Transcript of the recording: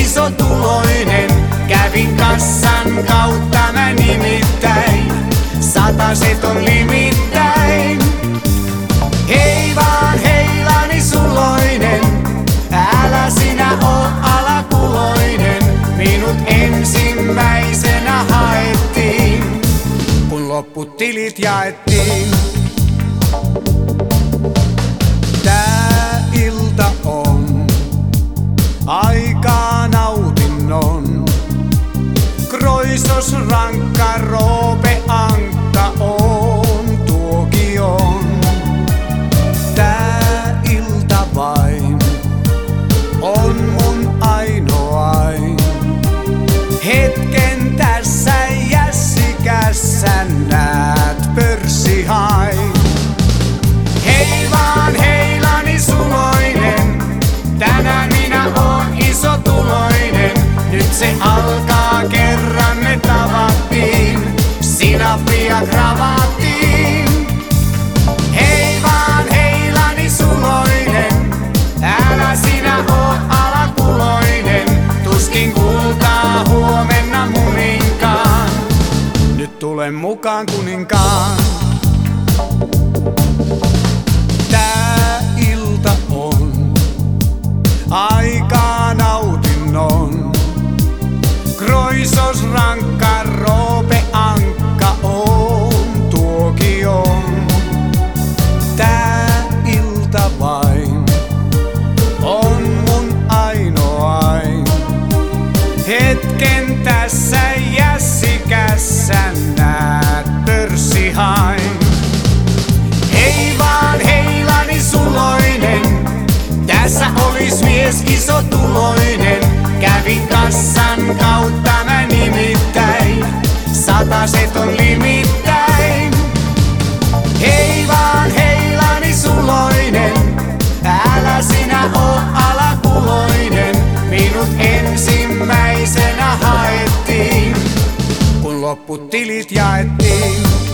isotuloinen. Kävin kassan kautta mä nimittäin, sataset on limittäin. Hei vaan heilani suloinen, älä sinä oo alakuloinen. Minut ensimmäisenä haettiin, kun lopputilit jaettiin. Tää ilta on Kroisos rankka roope ankka on tuokion. Tää ilta vain on mun ainoain. Hetken tässä jässikässä näet pörssihain. Tänään minä oon. Nyt se alkaa nyt tulen mukaan kuninkaan. potili tja je te.